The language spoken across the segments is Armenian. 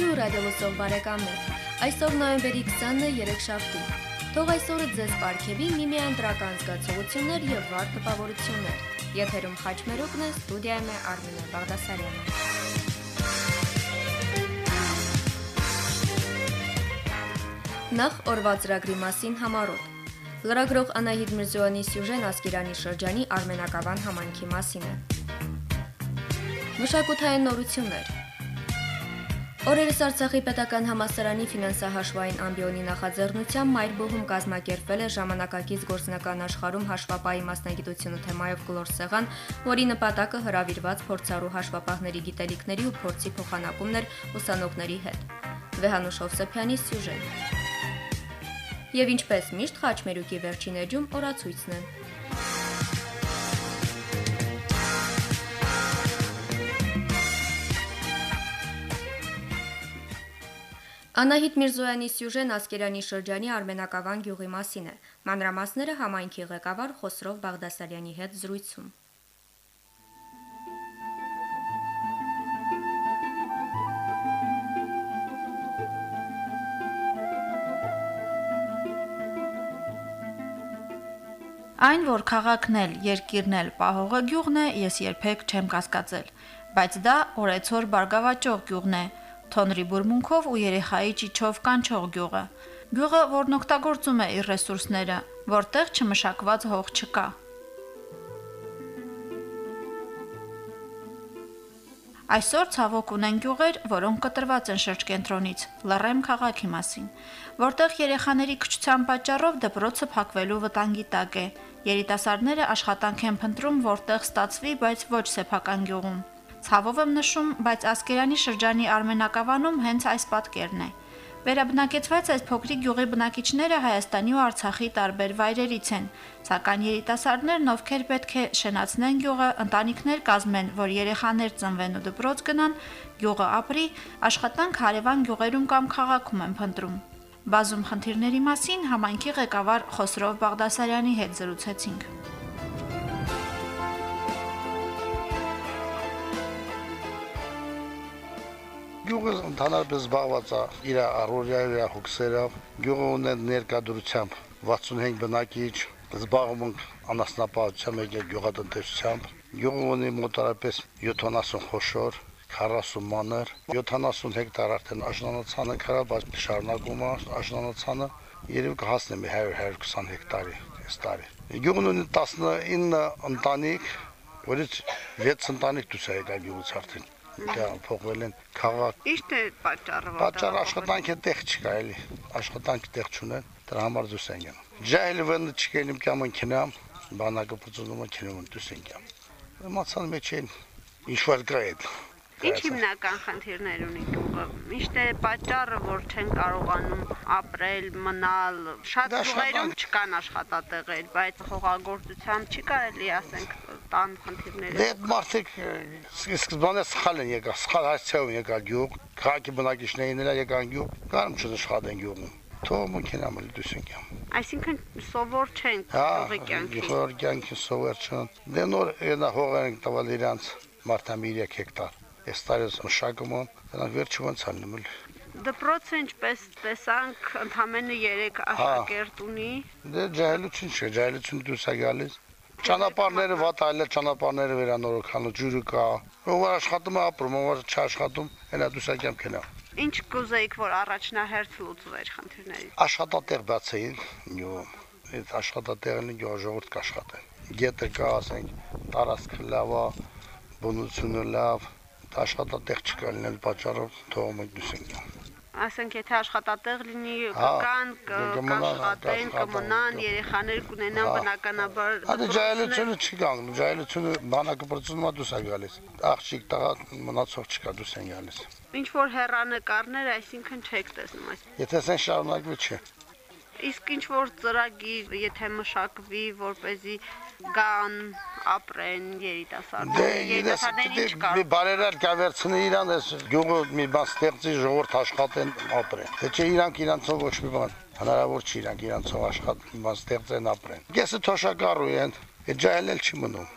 Ողջույն ռադիոլսող բարեկամներ։ Այսօր նոյեմբերի 20-ը երեքշաբթի։ Թող այսօրը ձեզ ապարգևի միմիայն դրական զգացողություններ եւ վառ տպավորություններ։ Եթերում խաչմերուկն է, ստուդիայում է Արմինե Բաղդասարյանը։ Նախ օրվա ծրագրի մասին համարոտ։ Լրագրող Անահիտ Միրզոյանի սյուժեն Ասկերանի շրջանի Արմենակավան համայնքի մասին է։ Մշակութային նորություններ։ Օրերս Արցախի պետական համալսարանի ֆինանսահաշվային ամբիոնի նախաձեռնությամբ Մայրբոհում կազմակերպվել է ժամանակակից գործնական աշխարհում հաշվապահի մասնագիտությունը թեմայով գլոր սեղան, որի նպատակը հրավիրված փորձառու հաշվապահների գիտելիքների ու փորձի փոխանակումներ ուսանողների հետ։ Վեհանուշ Հովսեփյանի սյուժեն։ Եվ ինչպես միշտ խաչմերուկի վերջին էջում օրացույցն է։ Անահիտ Միրզոյանի սյուժեն Ասկերանի շրջանի Արմենակավան գյուղի մասին է։ Մանրամասները համայնքի ղեկավար Խոսրով Բաղդասարյանի հետ զրույցում։ Այն, որ քաղաքն էլ, երկիրն էլ պահողը գյուղն է, ես երբեք չեմ կասկածել, բայց դա օրեցօր բարգավաճող գյուղն է, թոնրի բուրմունքով ու երեխայի ճիչով կանչող գյուղը։ Գյուղը, որն օգտագործում է իր ռեսուրսները, որտեղ չմշակված հող չկա։ Այսօր ցավոք ունեն գյուղեր, որոնք կտրված են շրջկենտրոնից, Լռեմ քաղաքի մասին, որտեղ երեխաների քչության պատճառով դպրոցը փակվելու վտանգի տակ է, Երիտասարդները աշխատանք են փնտրում, որտեղ ստացվի, բայց ոչ սեփական գյուղում։ Ցավով եմ նշում, բայց Ասկերանի շրջանի Արմենակավանում հենց այս պատկերն է։ Վերաբնակեցված այս փոքրիկ գյուղի բնակիչները Հայաստանի ու Արցախի տարբեր վայրերից են, սակայն երիտասարդներն, ովքեր պետք է շենացնեն գյուղը, ընտանիքներ կազմեն, որ երեխաներ ծնվեն ու դպրոց գնան, գյուղը ապրի, աշխատանք հարևան գյուղերում կամ քաղաքում են փնտրում։ Բազում խնդիրների մասին համայնքի ղեկավար Խոսրով Բաղդասարյանի հետ զրուցեցինք։ Գյուղը ընդհանրապես զբաղված է իր առօրյա իր հոգսերով։ Գյուղը ունի ներկայությամբ 65 բնակիչ, զբաղվում ենք անասնապահությամբ եւ գյուղատնտեսությամբ։ Գյուղը ունի մոտարապես 70 խոշոր 40 մանր, 70 հեկտար արդեն աշնանացանը քրա, բայց շարունակում է աշնանացանը, երևի կհասնի 100-120 հեկտարի այս տարի։ Գյուղն ունի 19 ընտանիք, որից 6 ընտանիք դուրս է եկա գյուղից արդեն փոխվել են քաղաք։ Ի՞նչ է պատճառը։ Պատճառը աշխատանքի տեղ չկա էլի, աշխատանքի տեղ չունեն, դրա համար դուրս են գնում։ Ջահել վնը չկելիմ կամն քնամ, բանակը փծունում են քնում դուրս են գնում։ Մացան մեջ են ինչ որ կա այդ Ինչ հիմնական խնդիրներ ունի գյուղը։ Միշտ է պատճառը, որ չեն կարողանում ապրել, մնալ։ Շատ գյուղերում չկան աշխատատեղեր, բայց հողագործությամբ չի կարելի ասենք տան խնդիրները։ Դե մարդիկ սկզբանե սխալ են եկա, սխալ հասցեով եկա գյուղ, քաղաքի բնակիչներին նրա եկան գյուղ, կարում չնշխատեն գյուղում թող մնքեն ամեն դուսենք։ Այսինքն սովոր չեն հա, գյուղի կյանքի։ Սովոր կյանքի սովոր չեն։ Դե նոր նա հող են տվել իրանց մարտամիրյա հեկտար այս տարես մշակում են, նրանք վերջը ոնց ալնում Դպրոցը ինչպես տեսանք, ընդամենը 3 աշակերտ ունի։ Դե ջահելություն չէ, ջահելություն դուրս է գալիս։ Ճանապարհները վատ այլ ճանապարհները վերանորոգան, ջուրը կա։ Ով աշխատում է ապրում, ով չաշխատում, հենա դուրս է կյամ կենա։ Ինչ կուզեիք, որ առաջնահերթ լուծվեր խնդիրների։ Աշխատատեղ բացեին, յո, այդ աշխատատեղն յո ժողովուրդ կաշխատեն։ Գետը կա, ասենք, տարածքը լավ է, բնությունը լավ, աշխատատեղ չկա լինել պատճառով թողում եք դուս ենք ասենք եթե աշխատատեղ լինի կան կաշխատեն կմնան երեխաներ կունենան բնականաբար Հա ջայլությունը չի կանգնում ջայլությունը բանակը բրծնում է գալիս աղջիկ տղա մնացող չկա դուս են գալիս ինչ որ հերանեկարներ այսինքն չեք տեսնում այս եթե սեն շարունակվի չէ Իսկ ինչ որ ծրագիր, եթե մշակվի, որ เป զի գան ապրեն երիտասարդները, դե, երիտասարդները ինչ կան։ Մի բարերար կավերցնի իրան, այս գյուղը մի բան ստեղծի, ժողովուրդ աշխատեն, ապրեն։ Թե չէ իրանք իրանցով ոչ մի բան հնարավոր չի իրանք իրանցով աշխատեն, բան ստեղծեն, ապրեն։ Գեսը թոշակառու են, այդ ջահելել չի մնում։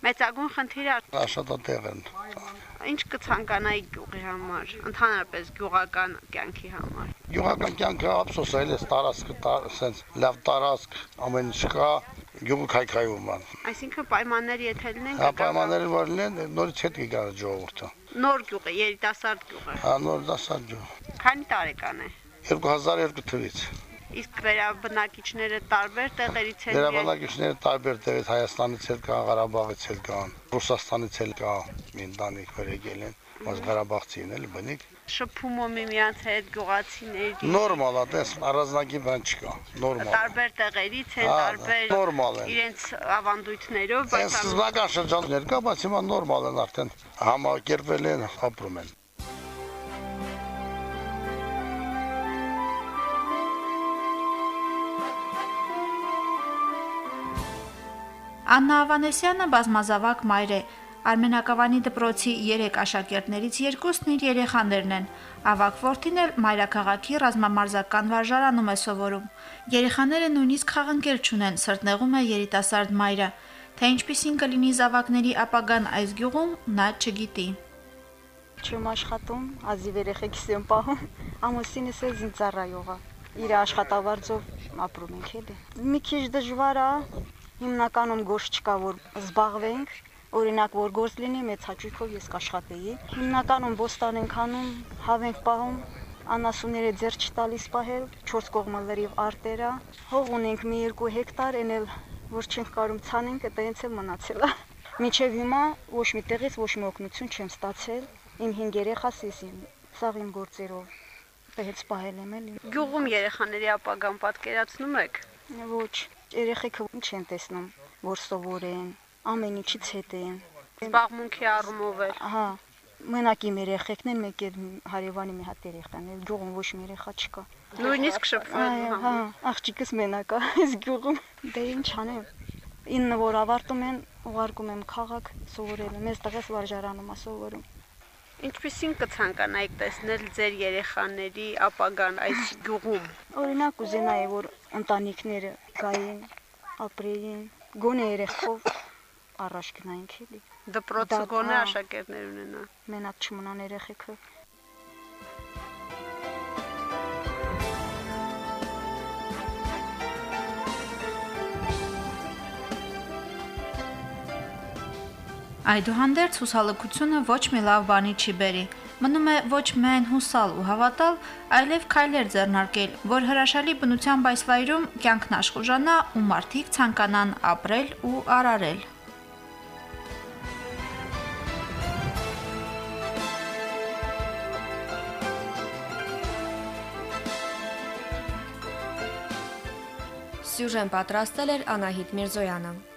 Մեծագույն խնդիրը աշխատատեղ են։ Ինչ կցանկանայի գյուղի համար, ընդհանրապես գյուղական կյանքի համար։ Գյուղական կյանքը ափսոսել է, տարածքը սենց լավ տարածք, ամեն ինչ կա, գյուղը քայքայում ան։ Այսինքն պայմանները եթե լինեն, հա պայմանները որ լինեն, նորից հետ կգա ժողովուրդը։ Նոր գյուղ է, երիտասարդ գյուղ է։ Հա նոր դասարդ գյուղ։ Քանի տարեկան է։ 2002 թվականից։ Իսկ վերաբնակիչները տարբեր տեղերից են։ Վերաբնակիչները տարբեր տեղից Հայաստանից էլ կան, Ղարաբաղից էլ կան, Ռուսաստանից էլ կա, մի ընտանիք որ եկել են, բայց Ղարաբաղցին էլ բնիկ շփում ու միմյանց հետ գյուղացիների։ Նորմալ է, դες առանձնակի բան չկա, նորմալ։ Տարբեր տեղերից են, տարբեր նորմալ են։ Իրենց ավանդույթներով, բայց սկզբնական շրջաններ կա, բայց հիմա նորմալ են արդեն համակերպվել են, ապրում են։ Աննա Ավանեսյանը բազմազավակ մայր է, Արմենակավանի դպրոցի 3 աշակերտներից երկուսն իր երեխաներն են։ Ավակ որդին էլ Մայրաքաղաքի ռազմամարզական վարժարանում է սովորում։ Երեխաները նույնիսկ խաղընկեր չունեն, սրտնեղում է երիտասարդ մայրը, թե ինչպիսին կլինի զավակների ապագան այս գյուղում, նա չգիտի։ Չեմ աշխատում, ազիվ երեխեքս եմ պահում։ Ամուսինս է զինծառայող է։ Իր աշխատավարձով ապրում ենք էլի։ Մի քիչ դժվար է, հիմնականում գործ չկա որ զբաղվենք, Օրինակ, որ գործ լինի մեծ հաճույքով ես կաշխատեի։ Հիմնականում ոստան ենք անում, հավ ենք պահում, անասունները ձեր չտալիս պահել, 4 կողմը լրիվ արտերա։ Հող ունենք մի 2 հեկտար, այն էլ որ չենք կարում ցանենք, դա հենց էլ մնացել է։ Միջև հիմա ոչ մի տեղից ոչ մի օգնություն չեմ ստացել։ Իմ 5 երեխաս ես իմ սաղ իմ գործերով հենց պահել եմ էլի։ Գյուղում երեխաների ապագան պատկերացնում եք։ Ոչ, երեխեքը ինչ են տեսնում, որ սովորեն, ամեն ինչից հետ են։ Զբաղմունքի առումով էլ։ Ահա, մենակ իմ երեխեքն են, մեկ էլ հարևանի մի հատ երեխան է, գյուղում ոչ մի երեխա չկա։ Նույնիսկ շփվում են։ Հա, աղջիկս մենակ է այս գյուղում։ Դե ինչ անեմ։ Ինը որ ավարտում են, ուղարկում եմ քաղաք սովորել։ Մեզ տղես վարժարանում է սովորում։ Ինչպիսին կցանկանայիք տեսնել ձեր երեխաների ապագան այս գյուղում։ Օրինակ ուզենայի որ ընտանիքները գային, ապրեին, գոնե երեխով առաջ գնայինք էլի։ Դպրոցը գոնե աշակերտներ ունենա։ Մենակ չմնան երեխեքը։ Այդուհանդերձ հուսալքությունը ոչ մի լավ բանի չի բերի։ Մնում է ոչ միայն հուսալ ու հավատալ, այլև քայլեր ձեռնարկել, որ հրաշալի բնությամբ այս վայրում կյանքն աշխուժանա ու մարդիկ ցանկանան ապրել ու արարել։ Սյուժեն պատրաստել էր Անահիտ Միրզոյանը։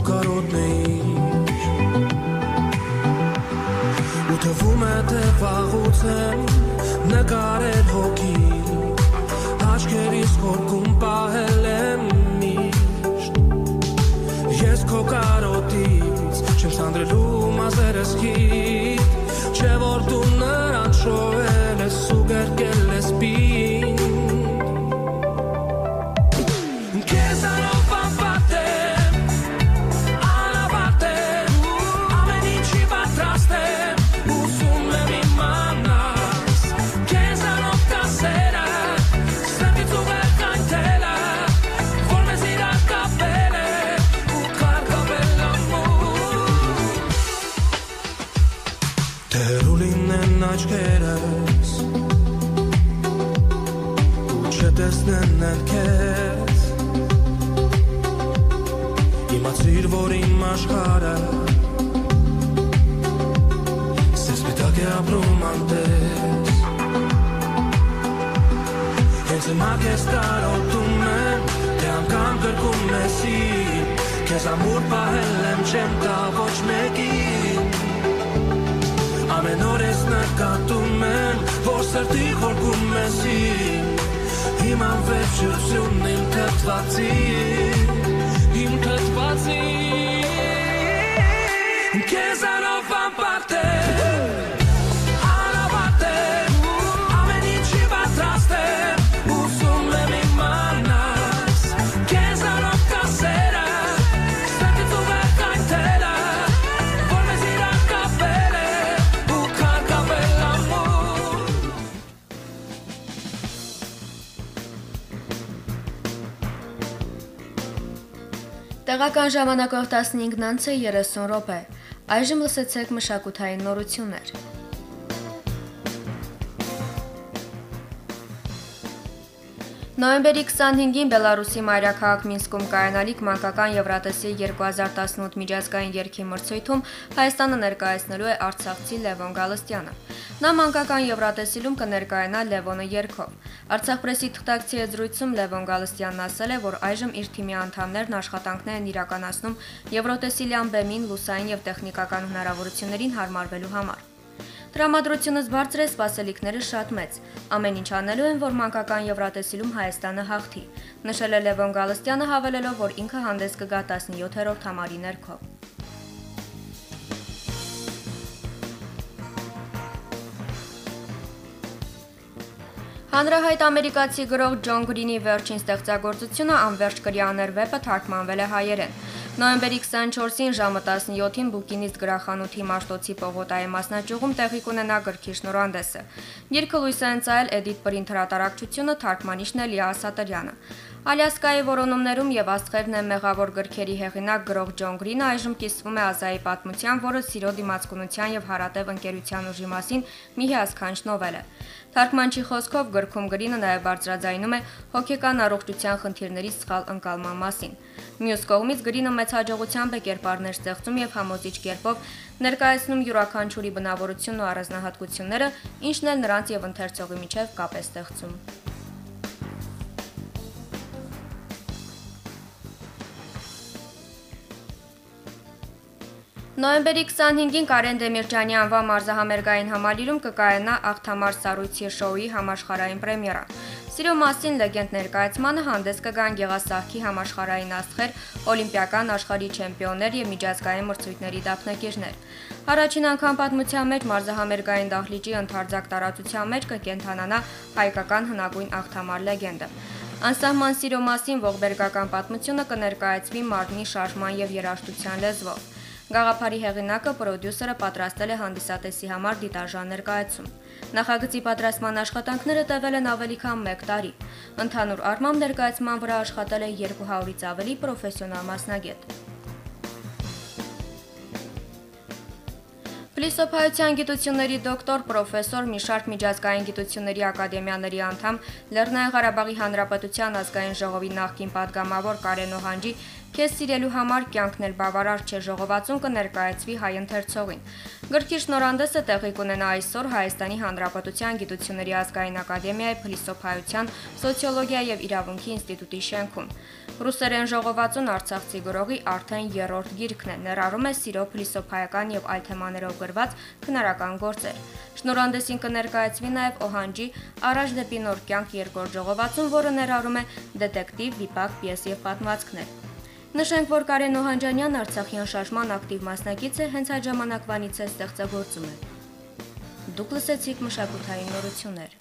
Մաքուրոտն ու թվում է թե վաղուց եմ նկարել հոգի Աչքերիս խորքում պահել եմ միշտ Ես քո կարոտից չեմ սանդրելու մազերս քիտ Չէ որ դու հիմա քեզ կարոտում եմ Թե անգամ գրկում ես իմ Քեզ ամուր պահել եմ չեմ տա ոչ մեկին Ամեն օր ես նկատում եմ Որ սրտի խորքում ես իմ Իմ անվերջություն իմ թթվածի Իմ թթվածի Տեղական ժամանակով 15-ից 30 րոպե։ Այժմ լսեցեք մշակութային նորություններ։ Նոյեմբերի 25-ին Բելարուսի մայրաքաղաք Մինսկում կայանալիք մանկական Եվրատեսի 2018 միջազգային երգի մրցույթում Հայաստանը ներկայացնելու է Արցախցի Լևոն Գալստյանը։ Նա մանկական Եվրատեսիլում կներկայանա Լևոնը երգով։ Արցախ պրեսի թղթակցի զրույցում Լևոն Գալստյանն ասել է, որ այժմ իր թիմի անդամներն աշխատանքներ են իրականացնում Եվրոտեսիլյան բեմին լուսային եւ տեխնիկական հնարավորություններին հարմարվելու համար։ Տրամադրությունս բարձր է, սպասելիքները շատ մեծ։ Ամեն ինչ անելու են, որ մանկական Եվրատեսիլում Հայաստանը հաղթի, նշել է Լևոն Գալստյանը հավելելով, որ ինքը հանդես կգա 17-րդ համարի ներքո։ Հանրահայտ ամերիկացի գրող Ջոն Գրինի վերջին ստեղծագործությունը անվերջ կրիաներ վեպը թարգմանվել է հայերեն։ Նոյեմբերի 24-ին ժամը 17-ին Բուկինիստ գրախանութի Մաշտոցի պողոտայի մասնաճյուղում տեղի կունենա գրքի շնորհանդեսը։ Գիրքը լույս է ընծայել Էդիթ Պրինթ հրատարակչությունը, թարգմանիչն է Լիա Ասատրյանը։ Ալյասկայի որոնումներում եւ աստղերն է մեղավոր գրքերի հեղինակ գրող Ջոն Գրինը այժմ կիսվում է Ազայի պատմության, որը սիրո դիմացկունության եւ հարատև ընկերության ուժի մասին մի հիասքանչ նովել է։ Թարգմանչի խոսքով գրքում Գրինը նաեւ բարձրաձայնում է հոգեկան առողջության խնդիրների սխալ ընկալման մասին։ Մյուս կողմից Գրինը մեծ հաջողությամբ է կերպարներ ստեղծում եւ համոզիչ կերպով ներկայացնում յուրաքանչյուրի բնավորությունն ու առանձնահատկությունները, ինչն էլ նրանց եւ ընթերցողի միջև կապ է ստեղծում։ Նոյեմբերի 25-ին Կարեն Դեմիրճյանի անվան մարզահամերգային համալիրում կկայանա Աղթամար Սառույցի շոուի համաշխարհային պրեմիերա։ Սիրո մասին լեգենդ ներկայացմանը հանդես կգան Գեղասահքի համաշխարհային աստղեր, օլիմպիական աշխարհի չեմպիոններ եւ միջազգային մրցույթների դափնեկիրներ։ Առաջին անգամ պատմության մեջ մարզահամերգային դահլիճի ընդարձակ տարածության մեջ կկենթանանա հայկական հնագույն Աղթամար լեգենդը։ Անսահման սիրո մասին ողբերգական պատմությունը կներկայացվի մարմնի շարժման եւ երաժշտության լեզվով։ Գաղափարի հեղինակը պրոդյուսերը պատրաստել է հանդիսատեսի համար դիտաժան ներկայացում։ Նախագծի պատրաստման աշխատանքները տևել են ավելի քան 1 տարի։ Ընդհանուր առմամբ ներկայացման վրա աշխատել է 200-ից ավելի պրոֆեսիոնալ մասնագետ։ Փիլիսոփայության գիտությունների դոկտոր պրոֆեսոր Միշարտ Միջազգային գիտությունների ակադեմիաների անդամ Լեռնային Ղարաբաղի Հանրապետության ազգային ժողովի նախկին падգամավոր Կարեն Օհանջի Քեզ սիրելու համար կյանքն էլ բավարար չէ ժողովածուն կներկայացվի հայ ընթերցողին։ Գրքի շնորհանդեսը տեղի կունենա այսօր Հայաստանի Հանրապետության Գիտությունների ազգային ակադեմիայի փիլիսոփայության, սոցիոլոգիա եւ իրավունքի ինստիտուտի շենքում։ Ռուսերեն ժողովածուն Արցախցի գրողի արդեն երրորդ գիրքն է, ներառում է սիրո փիլիսոփայական եւ այլ թեմաներով գրված քնարական գործեր։ Շնորհանդեսին կներկայացվի նաեւ Օհանջի Առաջ դեպի նոր կյանք երկրորդ ժողովածուն, որը ներառում է դետեկտիվ, վիպակ, պիես եւ պատմվածքներ։ Նշենք, որ Կարեն Օհանջանյան Արցախյան շարժման ակտիվ մասնակից է, հենց այդ ժամանակվանից է ստեղծագործում է։ Դուք լսեցիք մշակութային նորություններ։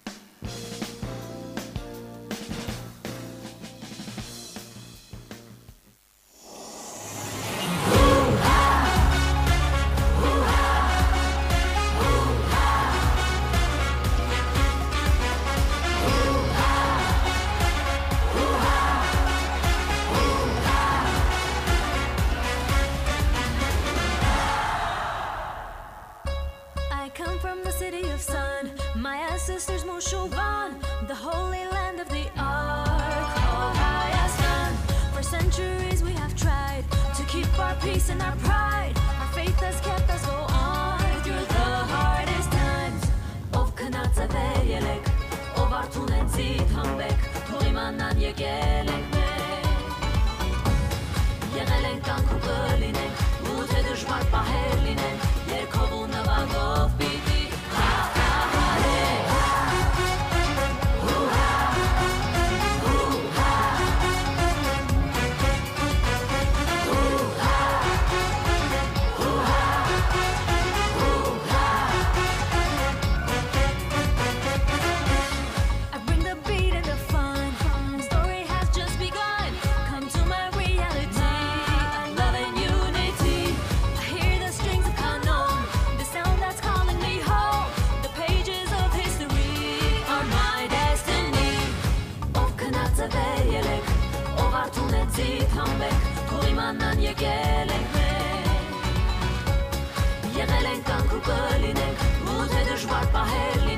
եկել ենք մենք։ Եղել ենք կանք ու կլինենք, ու թե դժվար պահեր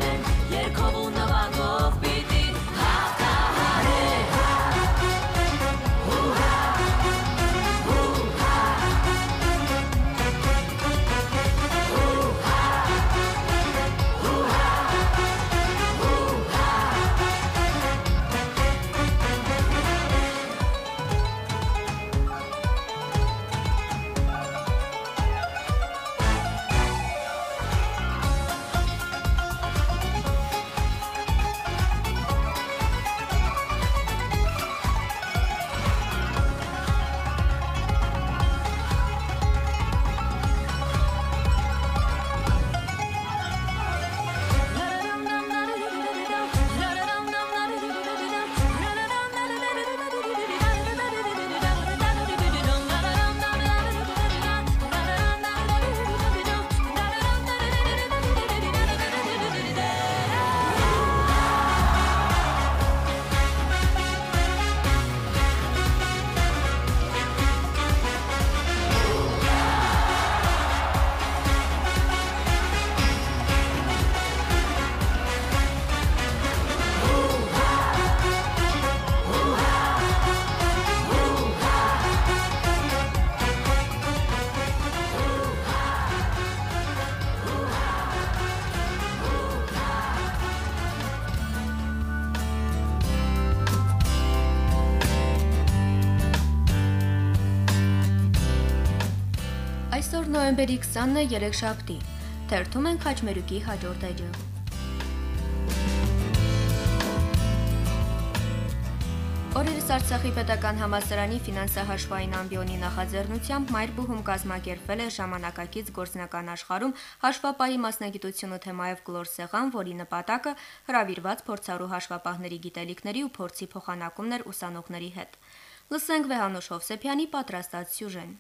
նոյեմբերի 20-ն է երեքշաբթի։ Թերթում ենք Խաչմերուկի հաջորդ էջը։ Օրերս Արցախի պետական համալսարանի ֆինանսահաշվային ամբիոնի նախաձեռնությամբ Մայրբուհում կազմակերպվել է ժամանակակից գործնական աշխարհում հաշվապահի մասնագիտությունը թեմայով կլոր սեղան, որի նպատակը հրավիրված փորձառու հաշվապահների գիտելիքների ու փորձի փոխանակումն էր ուսանողների հետ։ Լսենք Վեհանուշ Հովսեփյանի պատրաստած սյուժեն։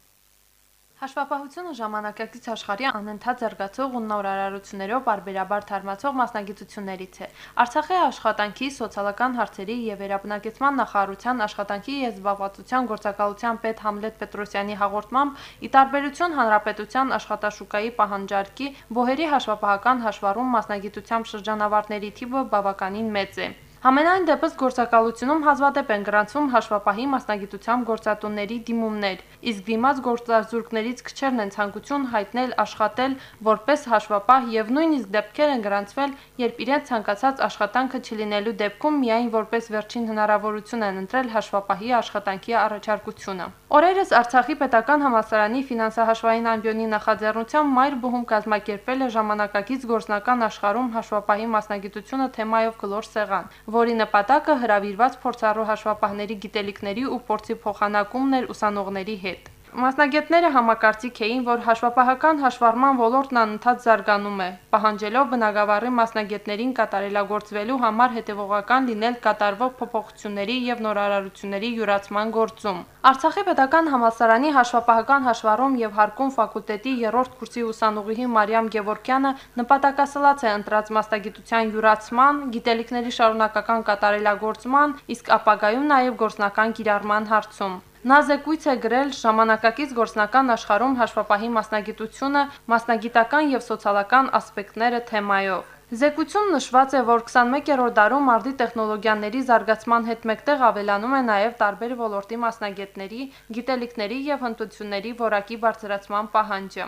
Հաշվապահությունը ժամանակակից աշխարհի անընդհատ զարգացող ու նոր արարություններով բարբերաբար թարմացող մասնագիտություններից է։ Արցախի աշխատանքի, սոցիալական հարցերի եւ վերաբնակեցման նախարարության աշխատանքի եւ զբաղվածության գործակալության պետ Համլետ Պետրոսյանի հաղորդմամբ ի տարբերություն հանրապետության աշխատաշուկայի պահանջարկի, բոհերի հաշվապահական հաշվառում մասնագիտությամբ շրջանավարտների թիվը բավականին մեծ է։ Համենայն դեպս գործակալությունում հազվադեպ են գրանցվում հաշվապահի մասնագիտությամբ գործատուների դիմումներ, իսկ դիմաց գործազուրկներից քչերն են ցանկություն հայտնել աշխատել որպես հաշվապահ եւ նույնիսկ դեպքեր են գրանցվել, երբ իրենց ցանկացած աշխատանքը չլինելու դեպքում միայն որպես վերջին հնարավորություն են ընտրել հաշվապահի աշխատանքի առաջարկությունը։ Օրերս Արցախի պետական համալսարանի ֆինանսահաշվային ամբիոնի նախաձեռնությամբ Մայր բուհում կազմակերպել է ժամանակակից գործնական աշխարհում հաշվապահի մասնագիտությունը թեմայով գլոր սեղան, որի նպատակը հրավիրված փորձառու հաշվապահների գիտելիքների ու փորձի փոխանակումն էր ուսանողների հետ։ Մասնագետները համակարծիք էին, որ հաշվապահական հաշվառման ոլորտն անընդհատ զարգանում է, պահանջելով բնագավառի մասնագետներին կատարելագործվելու համար հետևողական լինել կատարվող փոփոխությունների եւ նորարարությունների յուրացման գործում։ Արցախի պետական համալսարանի հաշվապահական հաշվառում եւ հարկում ֆակուլտետի 3-րդ կուրսի ուսանողի Մարիամ Գևորքյանը նպատակասլաց է ընտրած մասնագիտության յուրացման, գիտելիքների շարունակական կատարելագործման, իսկ ապագայում նաեւ գործնական կիրառման հարցում։ Նա զեկույց է գրել ժամանակակից գործնական աշխարհում հաշվապահի մասնագիտությունը, մասնագիտական եւ սոցիալական ասպեկտները թեմայով։ Զեկույցում նշված է, որ 21-րդ դարում արդի տեխնոլոգիաների զարգացման հետ մեկտեղ ավելանում է նաև տարբեր ոլորտի մասնագետների, գիտելիքների եւ հմտությունների որակի բարձրացման պահանջը։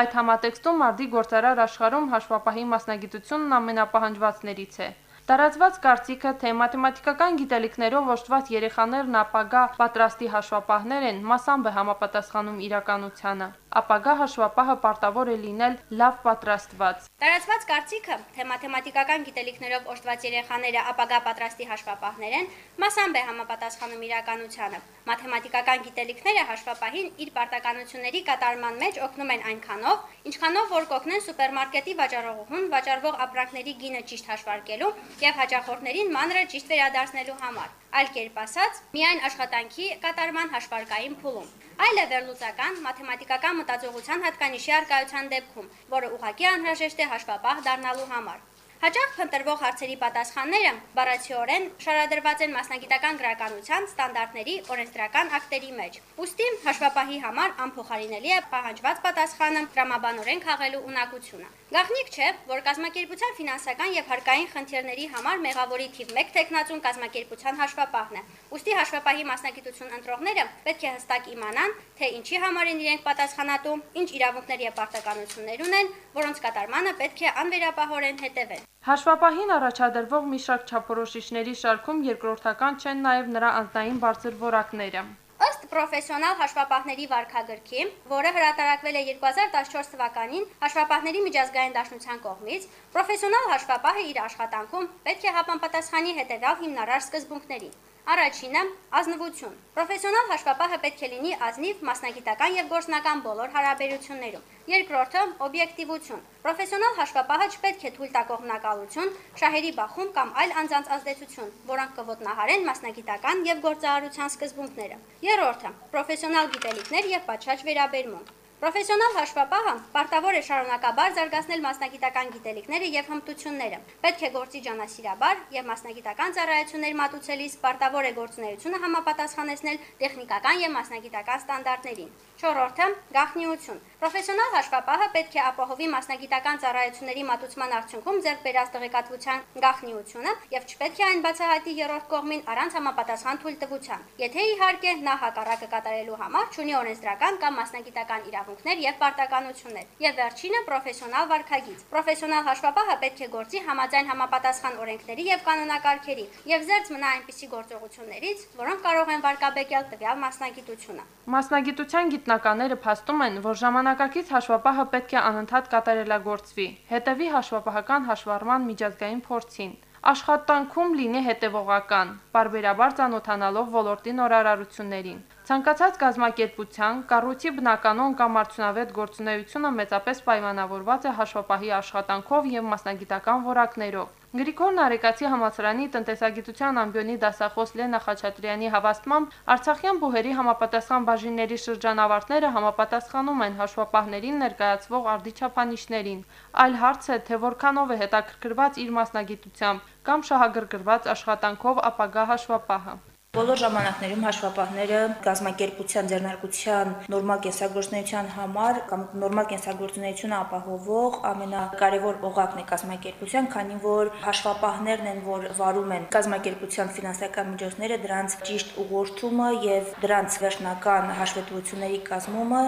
Այդ համատեքստում արդի գործարար աշխարհում հաշվապահի մասնագիտությունն ամենապահանջվածներից է։ Տարածված կարծիքը, թե մաթեմատիկական գիտելիքներով ոշտված երեխաներն ապագա պատրաստի հաշվապահներ են, մասամբ է համապատասխանում իրականությանը։ Ապագա հաշվապահը պարտավոր է լինել լավ պատրաստված։ Տարածված կարծիքը, թե մաթեմատիկական գիտելիքներով ոշտված երեխաները ապագա պատրաստի հաշվապահներ են, մասամբ է համապատասխանում իրականությանը։ Մաթեմատիկական գիտելիքները հաշվապահին իր պարտականությունների կատարման մեջ օգնում են այնքանով, ինչքանով որ կօգնեն սուպերմարկետի վաճառողուն վաճառվող ապրանքների գինը ճիշտ հաշվարկելու եւ հաճախորդներին մանրը ճիշտ վերադարձնելու համար։ Այլ կերպ ասած, միայն աշխատանքի կատարման հաշվարկային փուլում։ Այլ է վերլուծական մաթեմատիկական մտածողության հատկանիշի արկայության դեպքում, որը ուղղակի անհրաժեշտ է հաշվապահ դառնալու համար։ Հաճախ փնտրվող հարցերի պատասխանները բառացիորեն շարադրված են մասնագիտական գրականության ստանդարտների օրենսդրական ակտերի մեջ։ Ոստի հաշվապահի համար անփոխարինելի է պահանջված պատասխանը դրամաբանորեն քաղելու ունակությունը։ Գաղտնիք չէ, որ կազմակերպության ֆինանսական եւ հարկային խնդիրների համար մեղավորի թիվ 1 տեխնացուն կազմակերպության հաշվապահն է։ Ոստի հաշվապահի մասնագիտություն ընտրողները պետք է հստակ իմանան, թե ինչի համար են իրենք պատասխանատու, ինչ իրավունքներ եւ պարտականություններ ունեն, որոնց կատարմանը պետք է անվերապահորեն հետևեն։ Հաշվապահին առաջադրվող մի շարք չափորոշիչների շարքում երկրորդական չեն նաև նրա անձնային բարձր որակները։ Ըստ պրոֆեսիոնալ հաշվապահների վարքագծի, որը հրատարակվել է 2014 թվականին հաշվապահների միջազգային դաշնության կողմից, պրոֆեսիոնալ հաշվապահը իր աշխատանքում պետք է համապատասխանի հետևյալ հիմնարար սկզբունքներին. Առաջինը՝ ազնվություն։ Պրոֆեսիոնալ հաշվապահը պետք է լինի ազնիվ մասնագիտական եւ գործնական բոլոր հարաբերություններում։ Երկրորդը՝ օբյեկտիվություն։ Պրոֆեսիոնալ հաշվապահը չպետք է թույլ տա կողմնակալություն, շահերի բախում կամ այլ անձանց ազդեցություն, որոնք կոտնահարեն մասնագիտական եւ գործարարության սկզբունքները։ Երրորդը՝ պրոֆեսիոնալ գիտելիքներ եւ պատշաճ վերաբերմունք։ Պրոֆեսիոնալ հաշվապահը պարտավոր է շարունակաբար զարգացնել մասնագիտական գիտելիքները եւ հմտությունները։ Պետք է գործի ջանասիրաբար եւ մասնագիտական ծառայություններ մատուցելիս պարտավոր է գործունեությունը համապատասխանեցնել տեխնիկական եւ մասնագիտական ստանդարտներին։ Չորրորդը՝ գաղտնիություն։ Պրոֆեսիոնալ հաշվապահը պետք է ապահովի մասնագիտական ծառայությունների մատուցման արդյունքում ձեռք բերած տեղեկատվության գաղտնիությունը եւ չպետք է այն բացահայտի երրորդ կողմին առանց համապատասխան թույլտվության։ Եթե իհարկե նա հակառակը կատարելու համար ունի օրենսդրական կամ մասնագիտական իրավունքներ եւ պարտականություններ։ Եվ վերջինը պրոֆեսիոնալ վարքագիծ։ Պրոֆեսիոնալ հաշվապահը պետք է գործի համաձայն համապատասխան օրենքների եւ կանոնակարգերի եւ զերծ մնա այնպիսի գործողություններից, որոնք կարող են վարկաբեկել տվյալ մասնագիտությունը։ Մասնագիտության գիտնականները փաստում են, որ ժամանակակից հաշվապահը պետք է անընդհատ կատարելագործվի, հետևի հաշվապահական հաշվառման միջազգային փորձին, աշխատանքում լինի հետևողական, բարբերաբար ծանոթանալով ոլորտի նորարարություններին։ Ցանկացած գազམ་ակերպության կառույցի բնականon կամ արդյունավետ գործունեությունը մեծապես պայմանավորված է հաշվապահի աշխատանքով եւ մասնագիտական որակներով։ Գրիգոր Նարեկացի համալսարանի տնտեսագիտության ամբիոնի դասախոս Լենա Խաչատրյանի հավաստմամբ Արցախյան բուհերի համապատասխան բաժինների շրջանավարտները համապատասխանում են հաշվապահներին ներկայացվող արդի չափանիշներին։ Այլ հարց է, թե որքանով է հետաքրքրված իր մասնագիտությամբ կամ շահագրգռված աշխատանքով ապագա հաշվապահը։ Բոլոր ժամանակներում հաշվապահները գազམ་ակերպության ձեռնարկության նորմալ կենսագործունեության համար կամ նորմալ կենսագործունեությունը ապահովող ամենակարևոր օղակն է գազམ་ակերպության, քանի որ հաշվապահներն են, որ վարում են գազམ་ակերպության ֆինանսական միջոցները, դրանց ճիշտ ուղղորդումը եւ դրանց վերջնական հաշվետվությունների կազմումը,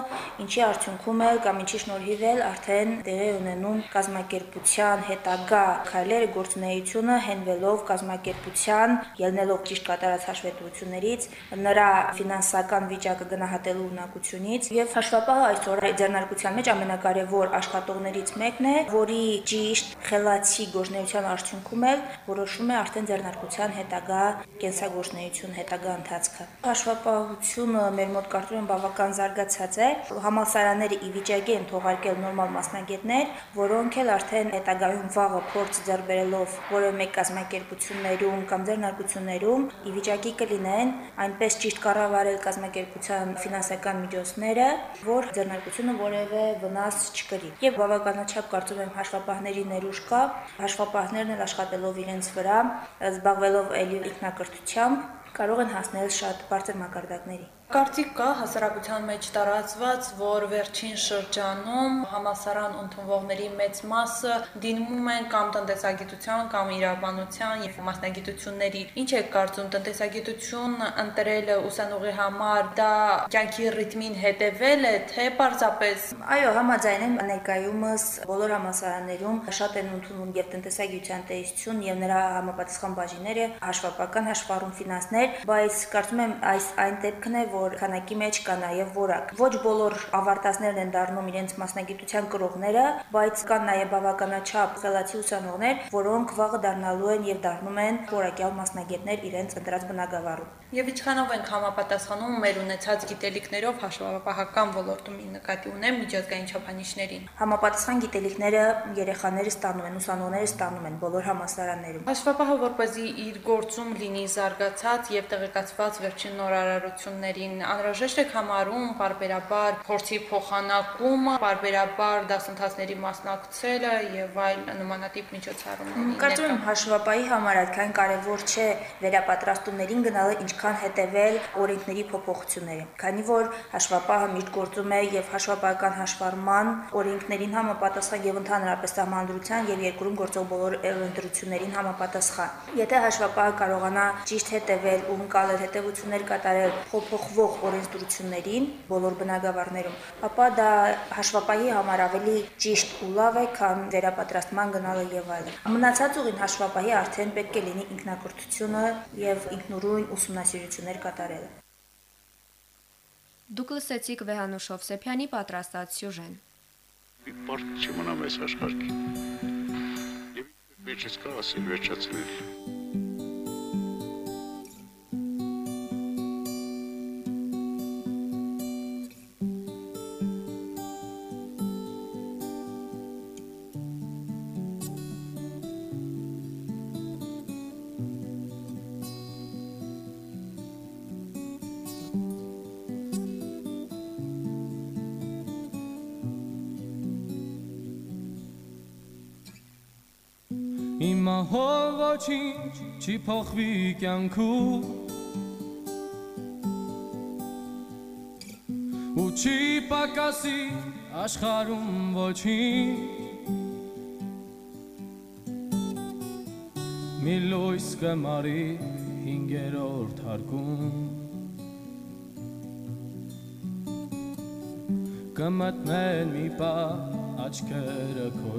ինչի արդյունքում է կամ ինչի շնորհիվ էլ արդեն տեղի ունենում գազམ་ակերպության հետագա քայլերը գործունեությունը հենվելով գազམ་ակերպության ելնելով ճիշտ կատարած հաշվետվությունների պետություններից, նրա ֆինանսական վիճակը գնահատելու ունակությունից եւ հաշվապահը այսօր ձեռնարկության մեջ ամենակարևոր աշխատողներից մեկն է, որի ճիշտ խելացի գործնեության արդյունքում էլ որոշում է արդեն ձեռնարկության հետագա կենսագործնեություն, հետագա ընթացքը։ Հաշվապահությունը մեր մոտ կարծում եմ բավական զարգացած է։ Համալսարանները ի վիճակի են թողարկել նորմալ մասնագետներ, որոնք էլ արդեն հետագայում վաղը փորձ ձեռ բերելով որևէ մեկ կազմակերպություններում կամ ձեռնարկություններում ի վիճակի կլինեն այնպես ճիշտ կառավարել կազմակերպության ֆինանսական միջոցները, որ ձեռնարկությունը որևէ վնաս չկրի։ Եվ բավականաչափ կարծում եմ հաշվապահների ներուժ կա, հաշվապահներն էլ աշխատելով իրենց վրա, զբաղվելով ելի ինքնակրթությամբ, կարող են հասնել շատ բարձր մակարդակների։ Կարծիք կա հասարակության մեջ տարածված, որ վերջին շրջանում համասարան ընդունվողների մեծ մասը դիմում են կամ տնտեսագիտության կամ իրավաբանության եւ մասնագիտությունների։ Ինչ է կարծում տնտեսագիտություն ընտրելը ուսանողի համար դա կյանքի ռիթմին հետևել է, թե պարզապես Այո, համաձայն եմ ներկայումս բոլոր համասարաններում շատ են ընդունում եւ տնտեսագիտության տեսություն եւ նրա համապատասխան բաժինները հաշվապական հաշվառում ֆինանսներ, բայց կարծում եմ այս այն դեպքն է, որ որ քանակի մեջ կա նաև որակ։ Ոչ բոլոր ավարտածներն են դառնում իրենց մասնագիտության կրողները, բայց կան նաև բավականաչափ խելացի ուսանողներ, որոնք վաղը դառնալու են եւ դառնում են որակյալ մասնագետներ իրենց ընտրած բնակավարում։ Եվ ինչքանով ենք համապատասխանում մեր ունեցած գիտելիքներով հաշվապահական ոլորտում նկատի ունեմ միջազգային չափանիշներին։ Համապատասխան գիտելիքները երեխաները ստանում են, ուսանողները ստանում են բոլոր համալսարաններում։ Հաշվապահը որպեսզի իր գործում լինի զարգացած եւ տեղեկացված վերջին նորարարություններին անհրաժեշտ է համարում բարբերաբար փորձի փոխանակումը, բարբերաբար դասընթացների մասնակցելը եւ այլ նմանատիպ միջոցառումների։ Կարծում եմ հաշվապահի համար այդքան կարևոր չէ վերապատրաստումներին գնալը, ինչքան հետևել օրենքների փոփոխություններին։ Քանի որ հաշվապահը միշտ գործում է եւ հաշվապահական հաշվառման օրենքներին համապատասխան եւ ընդհանրապես սահմանադրության եւ երկրում գործող բոլոր ընտրություններին համապատասխան։ Եթե հաշվապահը կարողանա ճիշտ հետևել ու ընկալել հետևություններ կատարել փոփոխվող օրենսդրություններին բոլոր բնակավարներում, ապա դա հաշվապահի համար ավելի ճիշտ ու լավ է, քան վերապատրաստման գնալը եւ այլն։ Մնացած ուղին հաշվապահի արդեն պետք է լինի ինքնակրթությունը եւ ինքնուրույն ուսումնասիրություններ կատարելը։ Դուք լսեցիք Վեհանուշ Հովսեփյանի պատրաստած սյուժեն։ Բարդ չմնա մեզ աշխարհի։ Եվ մեջից կա ասել վերջացրել։ Հիմա հով ոչինչ չի փոխվի կյանքում ու չի պակասի աշխարհում ոչինչ մի լույս կմարի հինգերորդ հարկում կմտնեն մի պա աչքերը քո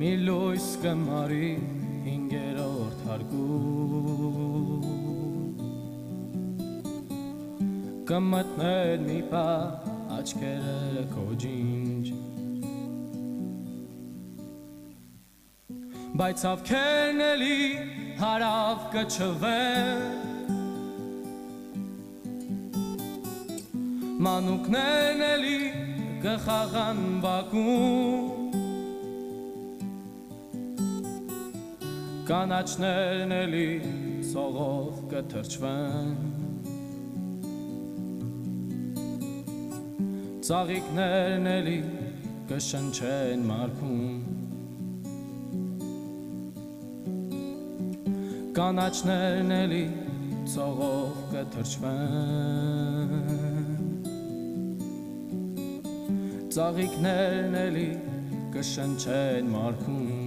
մի լույս կմարի հինգերորդ հարկում կմտներ մի պա աչքերը քո ջինջ բայց ավքերն էլի հարավ կչվեն մանուկներն էլի կխաղան բակում կանաչներն էլի սողով կթրջվեն ծաղիկներն էլի կշնչեն մարկում կանաչներն էլի ծողով կթրջվեն ծաղիկներն էլի կշնչեն մարքում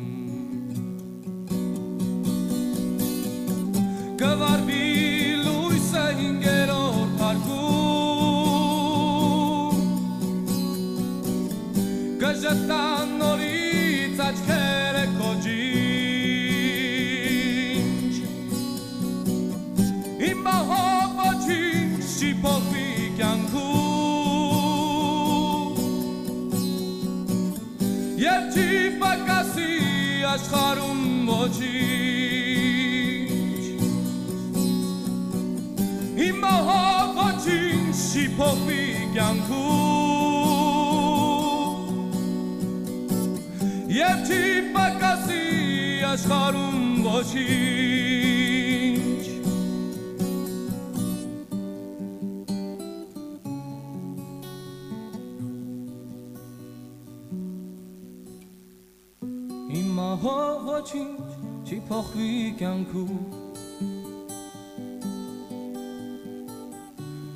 Մահով ոչինչ չի փոխվի կյանքում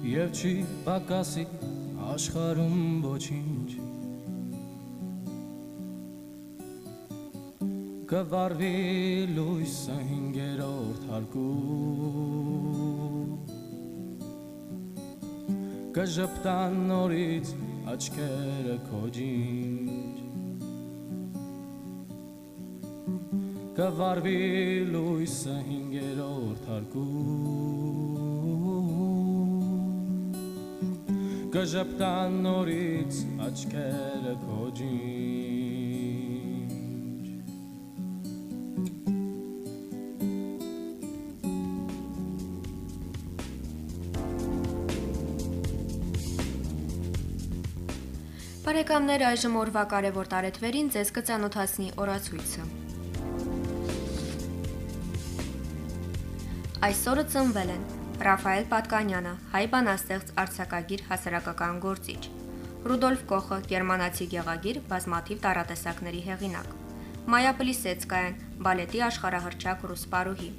Եվ չի պակասի աշխարում ոչինչ Կվարվի լույսը հինգերորդ հարկում Կժպտան նորից աչքերը քոջինչ Կվարվի լույսը հինգերորդ հարկում Կժպտան նորից աչքերը քոջինչ Բարեկամներ այժմ օրվա կարևոր տարեթվերին ձեզ կծանոթացնի օրացույցը։ Այսօրը ծնվել են Ռաֆայել Պատկանյանը, հայ բանաստեղծ արձակագիր հասարակական գործիչ, Ռուդոլֆ Կոխը, գերմանացի գեղագիր, բազմաթիվ տարատեսակների հեղինակ, Մայա Պլիսեցկայան, բալետի աշխարհահռչակ ռուսպարուհի,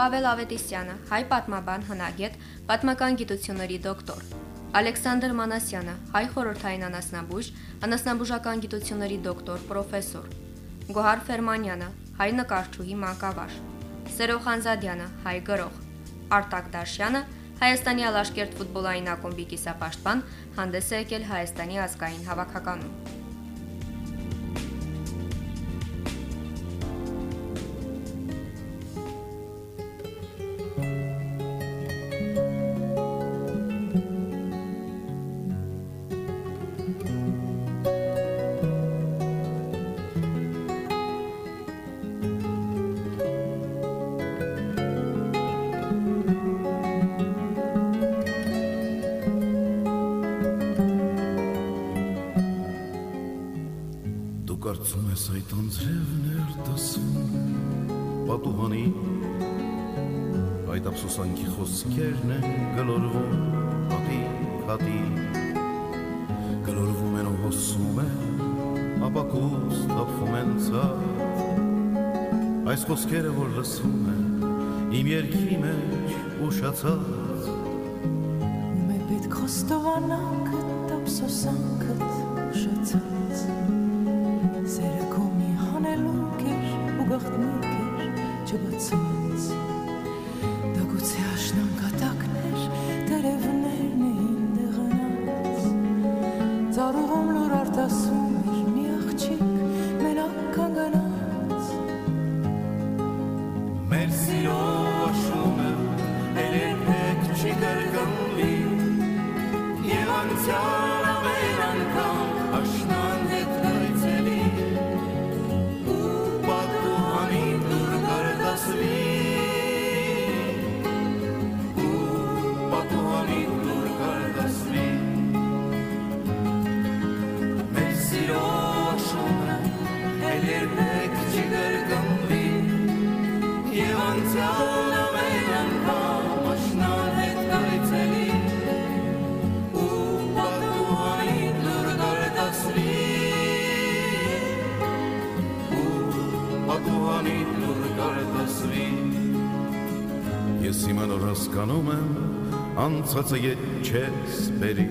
Պավել Ավետիսյանը, հայ պատմաբան, հնագետ, պատմական գիտությունների դոկտոր, Ալեքսանդր Մանասյանը, հայ խորհրդային անասնաբույժ, անասնաբուժական գիտությունների դոկտոր, պրոֆեսոր, Գոհար Ֆերմանյանը, հայ նկարչուհի մանկավար, Սերո Խանզադյանը, հայ գրող, Արտակ Դաշյանը, Հայաստանի Ալաշկերտ ֆուտբոլային ակումբի կիսապաշտպան, հանդես է եկել Հայաստանի ազգային հավաքականում։ խոսքերը որ լսում են իմ երկի մեջ ուշացած Մե պետք խոստովանանք տապսոսանքդ շացած Սերը քո մի հանելուկ էր ու գաղտնիք էր չբացած ասվածը ետ չես բերի,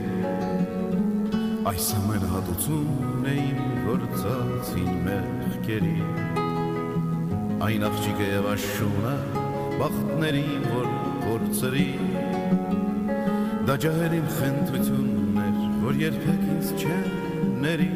այս ամեր հատությունն է իմ գործացին մեղկերի, այն աղջիկը և աշունը բաղթների, որ գործրի, դա ճահեր իմ խենթությունն էր, որ երբեք ինձ չեն ների,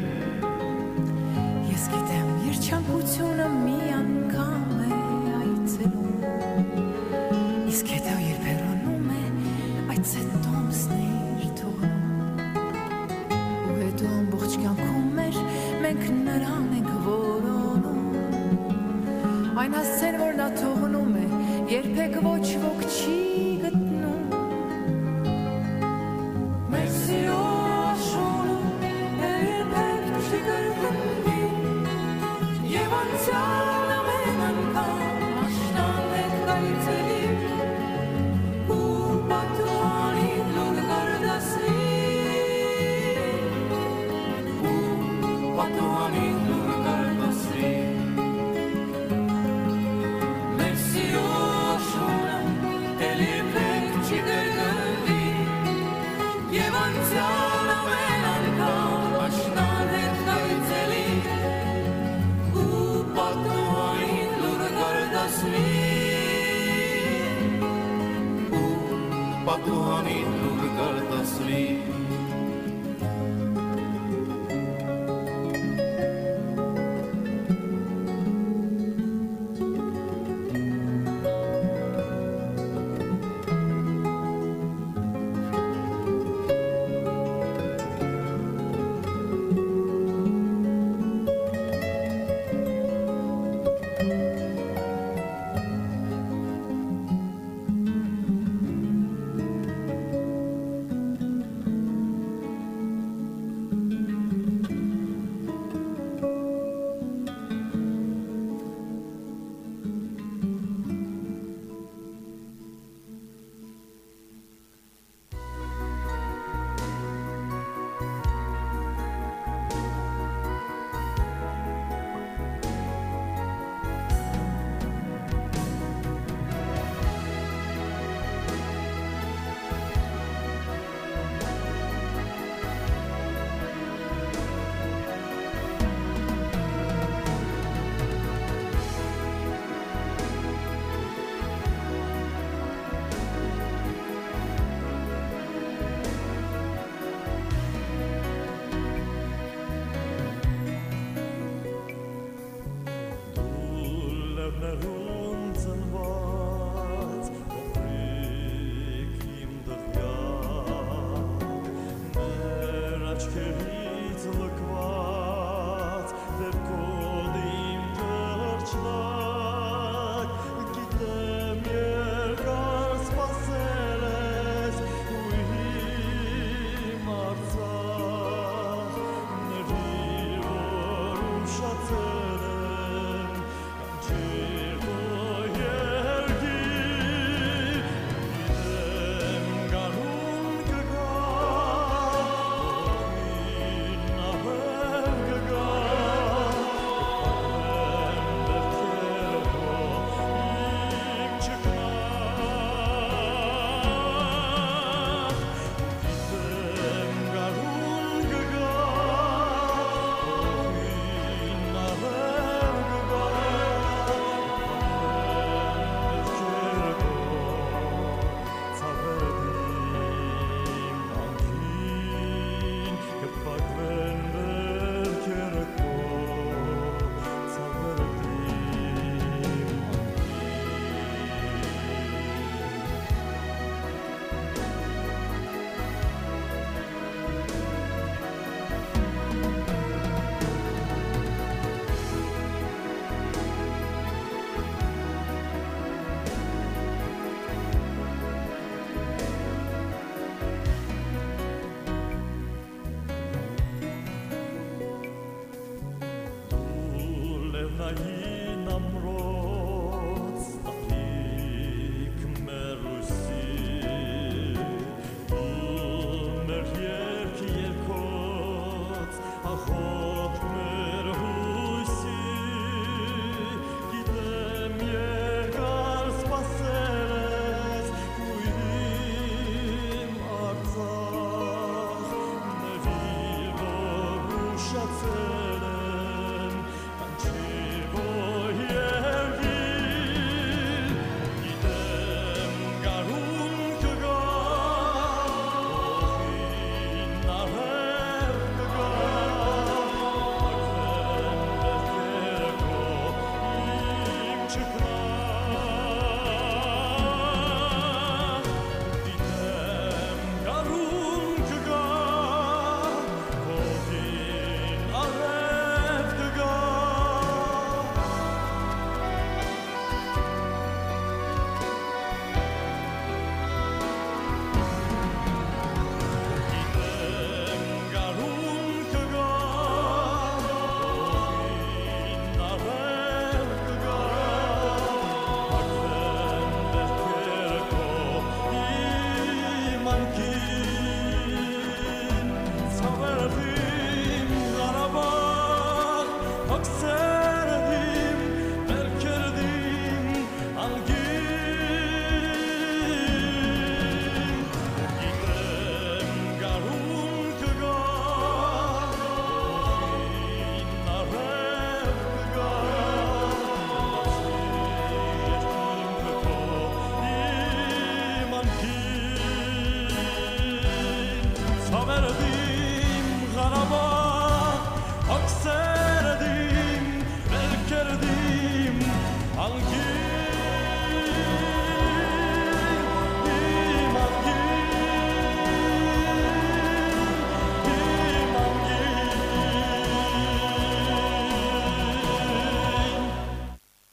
पपुहमें दुर्गण तस्वीर